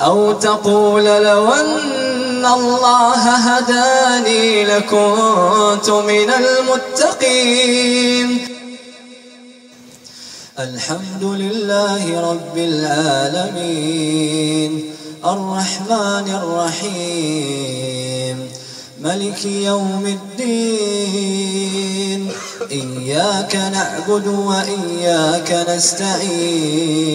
أو تقول لو أن الله هداني لكنت من المتقين. الحمد لله رب العالمين. الرحمن الرحيم. ملك يوم الدين. إياك نعبد وإياك نستعين.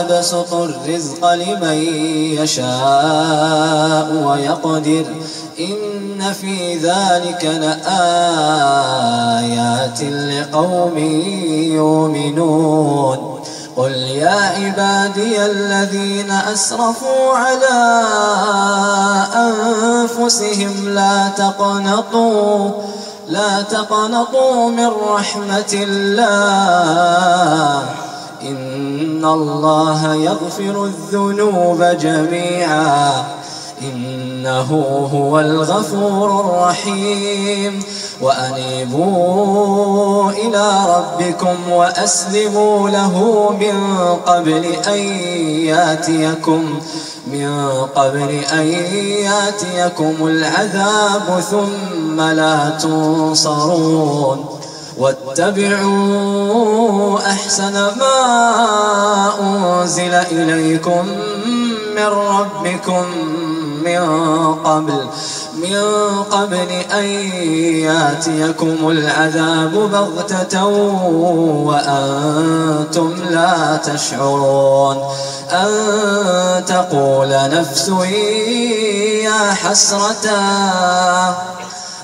يبسط الرزق لمن يشاء ويقدر. إن في ذلك لآيات لقوم يؤمنون. قل يا عبادي الذين أسرفوا على أنفسهم لا تقنطوا لا تقنطوا من رحمة الله. إن الله يغفر الذنوب جميعا. إنه هو الغفور الرحيم. وأنيبوا إلى ربكم وأسلموا له من قبل أن ياتيكم من قبل أن ياتيكم العذاب ثم لا تنصرون. واتبعوا أحسن ما أنزل إليكم من ربكم من قبل من قبل أن ياتيكم العذاب بغتة وأنتم لا تشعرون. أن تقول نفس يا حسرتا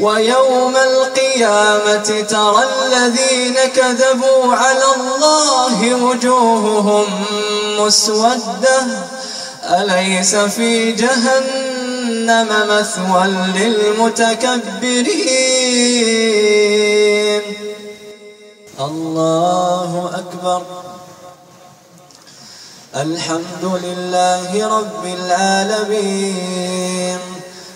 ويوم القيامة ترى الذين كذبوا على الله وجوههم مسودة. أليس في جهنم مثوى للمتكبرين؟ الله أكبر. الحمد لله رب العالمين.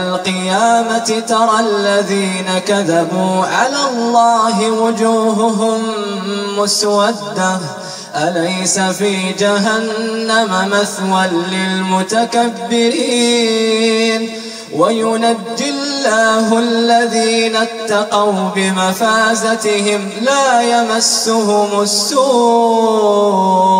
القيامة ترى الذين كذبوا على الله وجوههم مسودة. أليس في جهنم مثوى للمتكبرين؟ وينجي الله الذين اتقوا بمفازتهم لا يمسهم السوء.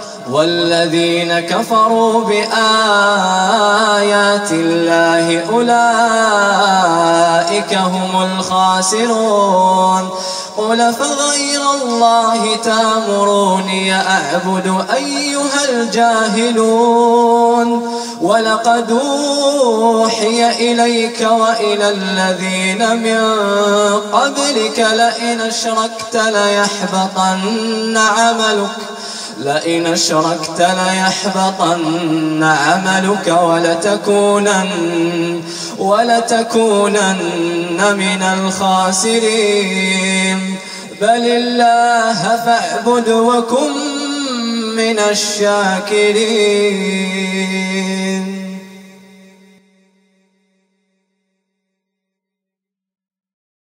والذين كفروا بآيات الله أولئك هم الخاسرون. قل فغير الله تامروني أعبد أيها الجاهلون. ولقد أوحي إليك وإلى الذين من قبلك لئن أشركت ليحبطن عملك. لئن أشركت ليحبطن عملك ولتكونن ولتكونن من الخاسرين. بل الله فاعبد وكن من الشاكرين.